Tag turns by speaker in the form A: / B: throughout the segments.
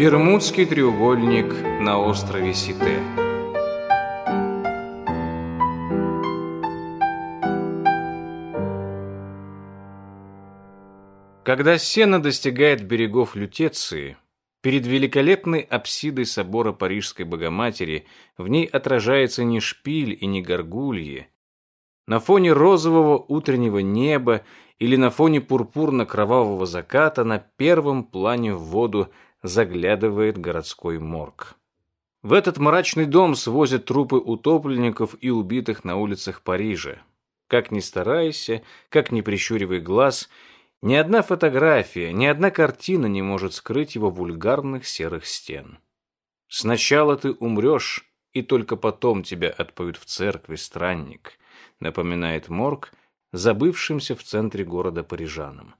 A: Бермудский треугольник на острове Сите. Когда сено достигает берегов Лютеции, перед великолепной апсидой собора Парижской Богоматери в ней отражается не шпиль и не горгульи. На фоне розового утреннего неба или на фоне пурпурно-кровавого заката на первом плане в воду заглядывает городской морг. В этот мрачный дом свозят трупы утопленников и убитых на улицах Парижа. Как ни старайся, как ни прищуривай глаз, ни одна фотография, ни одна картина не может скрыть его вульгарных серых стен. Сначала ты умрешь, и только потом тебя отпоют в церкви, странник, напоминает морг забывшимся в центре города парижанам.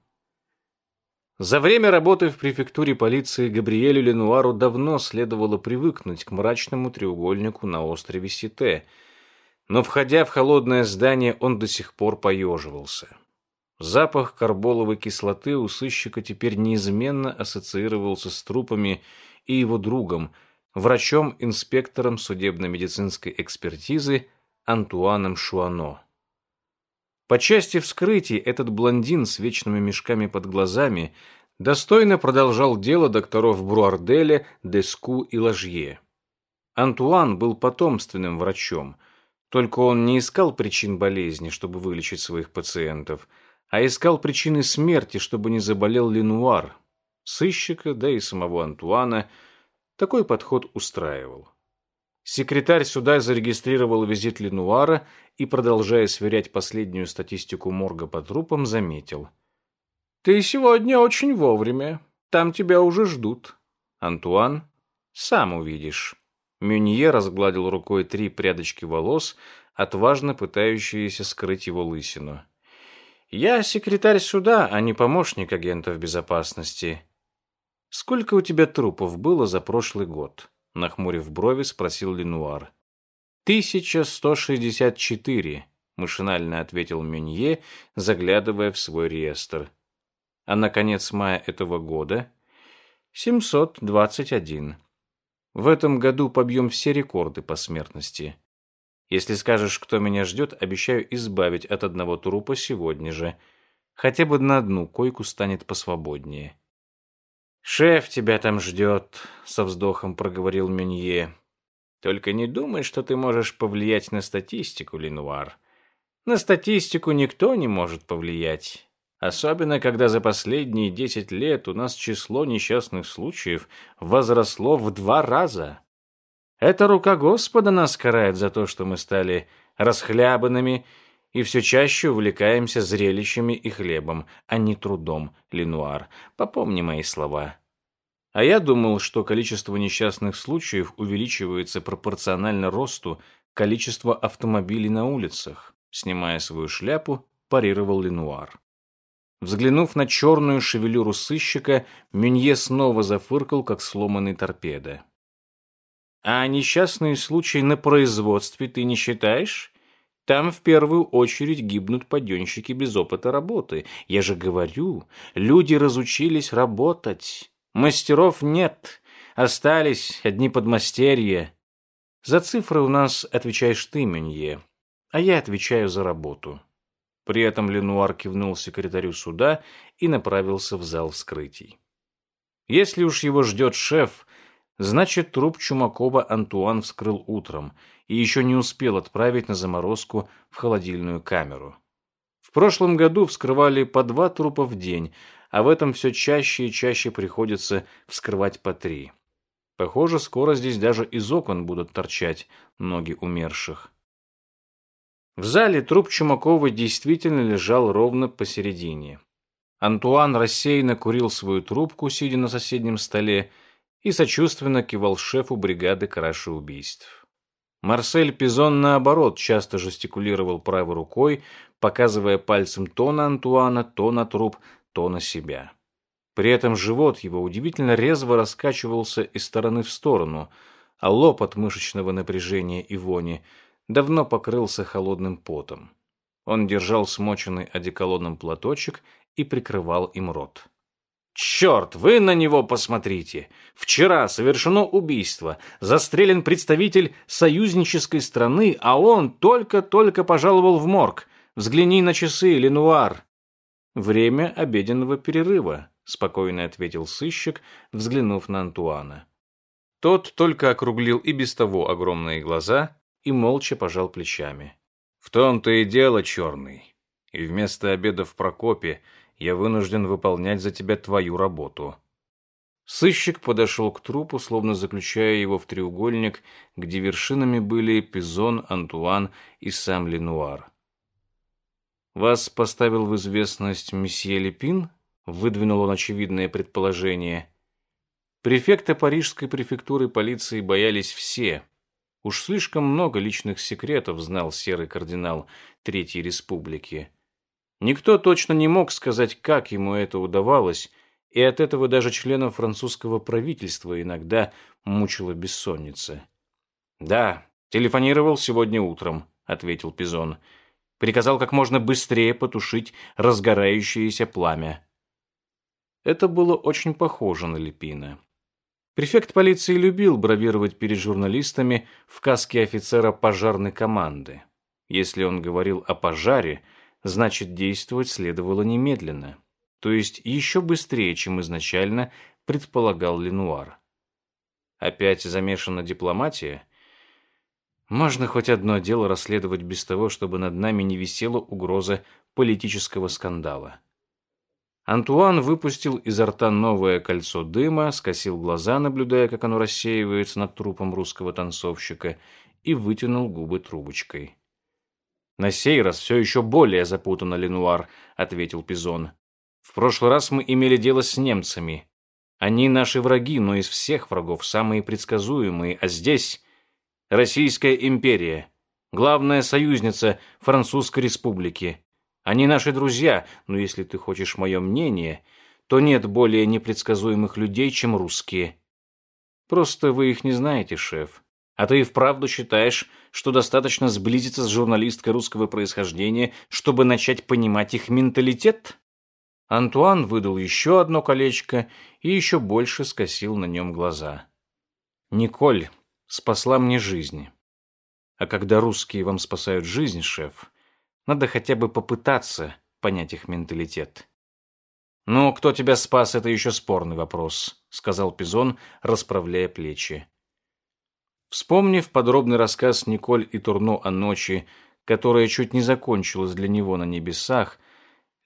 A: За время работы в префектуре полиции Габриэлю Ленуару давно следовало привыкнуть к мрачному треугольнику на острове Сите, но, входя в холодное здание, он до сих пор поеживался. Запах карболовой кислоты у сыщика теперь неизменно ассоциировался с трупами и его другом, врачом-инспектором судебно-медицинской экспертизы Антуаном Шуано. По части вскрытий этот блондин с вечными мешками под глазами достойно продолжал дело докторов Бруарделя, Деску и Ложье. Антуан был потомственным врачом, только он не искал причин болезни, чтобы вылечить своих пациентов, а искал причины смерти, чтобы не заболел Ленуар. Сыщика, да и самого Антуана такой подход устраивал. Секретарь суда зарегистрировал визит Ленуара и, продолжая сверять последнюю статистику морга по трупам, заметил. «Ты сегодня очень вовремя. Там тебя уже ждут. Антуан, сам увидишь». Мюнье разгладил рукой три прядочки волос, отважно пытающиеся скрыть его лысину. «Я секретарь суда, а не помощник агентов безопасности. Сколько у тебя трупов было за прошлый год?» Нахмурив брови, спросил Ленуар. «Тысяча сто шестьдесят четыре», — машинально ответил Мюнье, заглядывая в свой реестр. «А на конец мая этого года — семьсот двадцать один. В этом году побьем все рекорды по смертности. Если скажешь, кто меня ждет, обещаю избавить от одного трупа сегодня же. Хотя бы на одну койку станет посвободнее». «Шеф тебя там ждет», — со вздохом проговорил Менье. «Только не думай, что ты можешь повлиять на статистику, Ленуар. На статистику никто не может повлиять. Особенно, когда за последние десять лет у нас число несчастных случаев возросло в два раза. Это рука Господа нас карает за то, что мы стали расхлябанными и все чаще увлекаемся зрелищами и хлебом, а не трудом, Ленуар. Попомни мои слова. А я думал, что количество несчастных случаев увеличивается пропорционально росту количества автомобилей на улицах. Снимая свою шляпу, парировал Ленуар. Взглянув на черную шевелюру сыщика, Мюнье снова зафыркал, как сломанный торпеда. «А несчастные случаи на производстве ты не считаешь?» Там в первую очередь гибнут паденщики без опыта работы. Я же говорю, люди разучились работать. Мастеров нет, остались одни подмастерья. За цифры у нас отвечаешь ты, Менье, а я отвечаю за работу. При этом Ленуар кивнул секретарю суда и направился в зал вскрытий. Если уж его ждет шеф, Значит, труп Чумакова Антуан вскрыл утром и еще не успел отправить на заморозку в холодильную камеру. В прошлом году вскрывали по два трупа в день, а в этом все чаще и чаще приходится вскрывать по три. Похоже, скоро здесь даже из окон будут торчать ноги умерших. В зале труп Чумакова действительно лежал ровно посередине. Антуан рассеянно курил свою трубку, сидя на соседнем столе, и сочувственно кивал шефу бригады краши убийств. Марсель Пизон, наоборот, часто жестикулировал правой рукой, показывая пальцем то на Антуана, то на труп, то на себя. При этом живот его удивительно резво раскачивался из стороны в сторону, а лоб от мышечного напряжения и вони давно покрылся холодным потом. Он держал смоченный одеколоном платочек и прикрывал им рот. Черт, вы на него посмотрите. Вчера совершено убийство. Застрелен представитель союзнической страны, а он только-только пожаловал в морг. Взгляни на часы, Ленуар. Время обеденного перерыва, спокойно ответил сыщик, взглянув на Антуана. Тот только округлил и без того огромные глаза и молча пожал плечами. В том-то и дело, черный. И вместо обеда в Прокопе я вынужден выполнять за тебя твою работу». Сыщик подошел к трупу, словно заключая его в треугольник, где вершинами были Пизон, Антуан и сам Ленуар. «Вас поставил в известность месье Лепин?» — выдвинул он очевидное предположение. Префекта парижской префектуры полиции боялись все. Уж слишком много личных секретов знал серый кардинал Третьей Республики. Никто точно не мог сказать, как ему это удавалось, и от этого даже членов французского правительства иногда мучила бессонница. «Да, телефонировал сегодня утром», — ответил Пизон. «Приказал как можно быстрее потушить разгорающееся пламя». Это было очень похоже на Лепина. Префект полиции любил бравировать перед журналистами в каске офицера пожарной команды. Если он говорил о пожаре — значит, действовать следовало немедленно, то есть еще быстрее, чем изначально предполагал Ленуар. Опять замешана дипломатия? Можно хоть одно дело расследовать без того, чтобы над нами не висела угроза политического скандала. Антуан выпустил изо рта новое кольцо дыма, скосил глаза, наблюдая, как оно рассеивается над трупом русского танцовщика, и вытянул губы трубочкой. «На сей раз все еще более запутанно, Ленуар», — ответил Пизон. «В прошлый раз мы имели дело с немцами. Они наши враги, но из всех врагов самые предсказуемые, а здесь Российская империя, главная союзница Французской республики. Они наши друзья, но если ты хочешь мое мнение, то нет более непредсказуемых людей, чем русские. Просто вы их не знаете, шеф. А ты и вправду считаешь, что достаточно сблизиться с журналисткой русского происхождения, чтобы начать понимать их менталитет? Антуан выдал еще одно колечко и еще больше скосил на нем глаза. «Николь спасла мне жизнь. А когда русские вам спасают жизнь, шеф, надо хотя бы попытаться понять их менталитет». «Ну, кто тебя спас, это еще спорный вопрос», — сказал Пизон, расправляя плечи. Вспомнив подробный рассказ Николь и Турно о ночи, которая чуть не закончилась для него на небесах,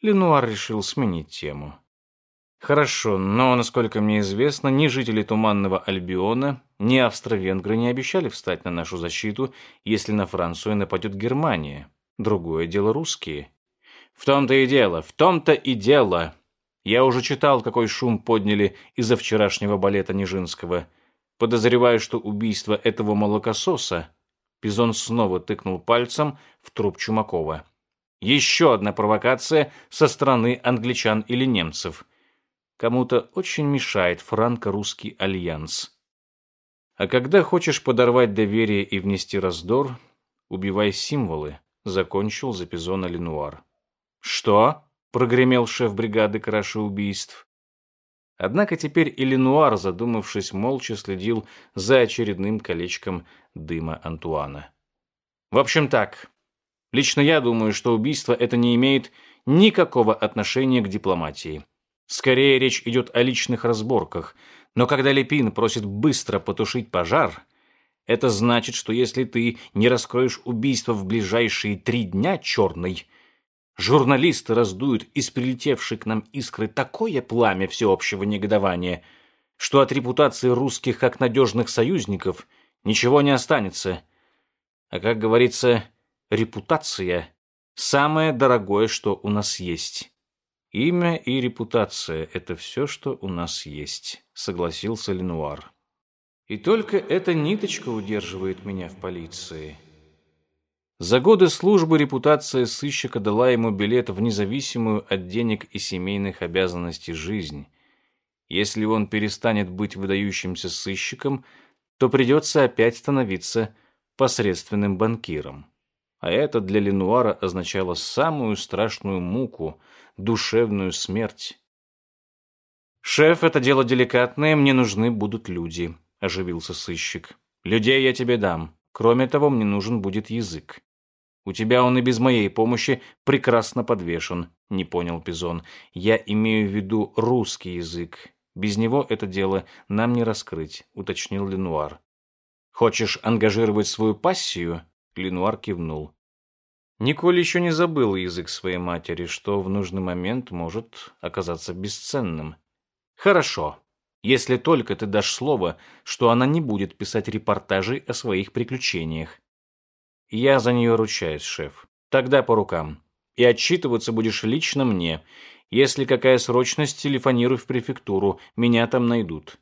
A: Ленуар решил сменить тему. Хорошо, но, насколько мне известно, ни жители Туманного Альбиона, ни австро-венгры не обещали встать на нашу защиту, если на Францию нападет Германия. Другое дело русские. В том-то и дело, в том-то и дело. Я уже читал, какой шум подняли из-за вчерашнего балета Нижинского. Подозреваю, что убийство этого молокососа Пизон снова тыкнул пальцем в труп Чумакова. Еще одна провокация со стороны англичан или немцев. Кому-то очень мешает франко-русский альянс. А когда хочешь подорвать доверие и внести раздор, убивай символы, закончил за Пизона Ленуар. Что? прогремел шеф бригады краши убийств. Однако теперь и Ленуар, задумавшись, молча следил за очередным колечком дыма Антуана. В общем так, лично я думаю, что убийство это не имеет никакого отношения к дипломатии. Скорее речь идет о личных разборках, но когда Лепин просит быстро потушить пожар, это значит, что если ты не раскроешь убийство в ближайшие три дня, черный, Журналисты раздуют из прилетевшей к нам искры такое пламя всеобщего негодования, что от репутации русских как надежных союзников ничего не останется. А как говорится, репутация – самое дорогое, что у нас есть. Имя и репутация – это все, что у нас есть, согласился Ленуар. И только эта ниточка удерживает меня в полиции – за годы службы репутация сыщика дала ему билет в независимую от денег и семейных обязанностей жизнь. Если он перестанет быть выдающимся сыщиком, то придется опять становиться посредственным банкиром. А это для Ленуара означало самую страшную муку, душевную смерть. «Шеф, это дело деликатное, мне нужны будут люди», — оживился сыщик. «Людей я тебе дам. Кроме того, мне нужен будет язык». «У тебя он и без моей помощи прекрасно подвешен», — не понял Пизон. «Я имею в виду русский язык. Без него это дело нам не раскрыть», — уточнил Ленуар. «Хочешь ангажировать свою пассию?» — Ленуар кивнул. Николь еще не забыл язык своей матери, что в нужный момент может оказаться бесценным. Хорошо, если только ты дашь слово, что она не будет писать репортажей о своих приключениях. Я за нее ручаюсь, шеф. Тогда по рукам. И отчитываться будешь лично мне. Если какая срочность, телефонируй в префектуру. Меня там найдут.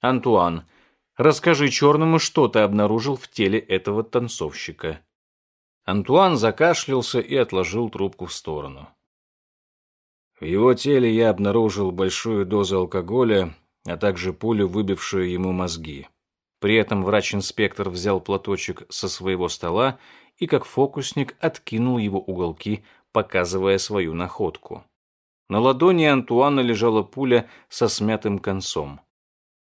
A: Антуан, расскажи черному, что ты обнаружил в теле этого танцовщика. Антуан закашлялся и отложил трубку в сторону. В его теле я обнаружил большую дозу алкоголя, а также пулю, выбившую ему мозги. При этом врач-инспектор взял платочек со своего стола и, как фокусник, откинул его уголки, показывая свою находку. На ладони Антуана лежала пуля со смятым концом.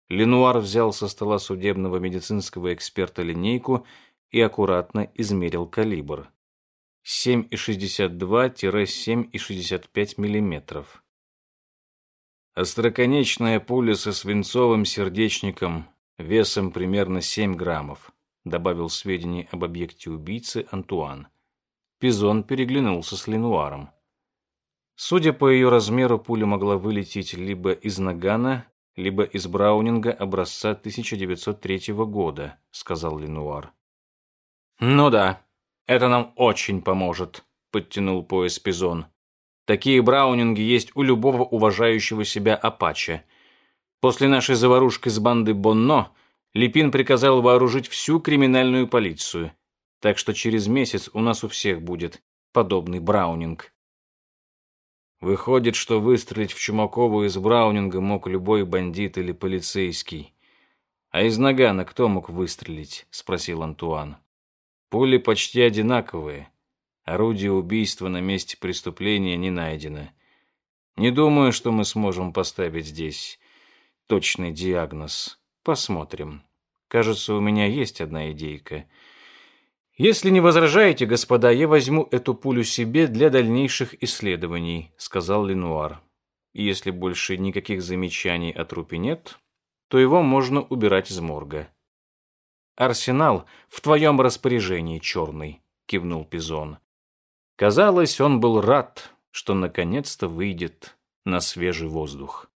A: Ленуар взял со стола судебного медицинского эксперта линейку и аккуратно измерил калибр. 7,62-7,65 мм. Остроконечная пуля со свинцовым сердечником весом примерно 7 граммов, добавил сведения об объекте убийцы Антуан. Пизон переглянулся с Ленуаром. Судя по ее размеру, пуля могла вылететь либо из нагана, либо из Браунинга образца 1903 года, сказал Ленуар. Ну да, это нам очень поможет, подтянул пояс Пизон. Такие браунинги есть у любого уважающего себя апача. После нашей заварушки с бандой Бонно Липин приказал вооружить всю криминальную полицию. Так что через месяц у нас у всех будет подобный браунинг. Выходит, что выстрелить в Чумакову из браунинга мог любой бандит или полицейский. А из нагана кто мог выстрелить? спросил Антуан. Пули почти одинаковые. Орудие убийства на месте преступления не найдено. Не думаю, что мы сможем поставить здесь точный диагноз. Посмотрим. Кажется, у меня есть одна идейка. Если не возражаете, господа, я возьму эту пулю себе для дальнейших исследований, сказал Ленуар. И если больше никаких замечаний о трупе нет, то его можно убирать из морга. Арсенал в твоем распоряжении, черный, кивнул Пизон. Казалось, он был рад, что наконец-то выйдет на свежий воздух.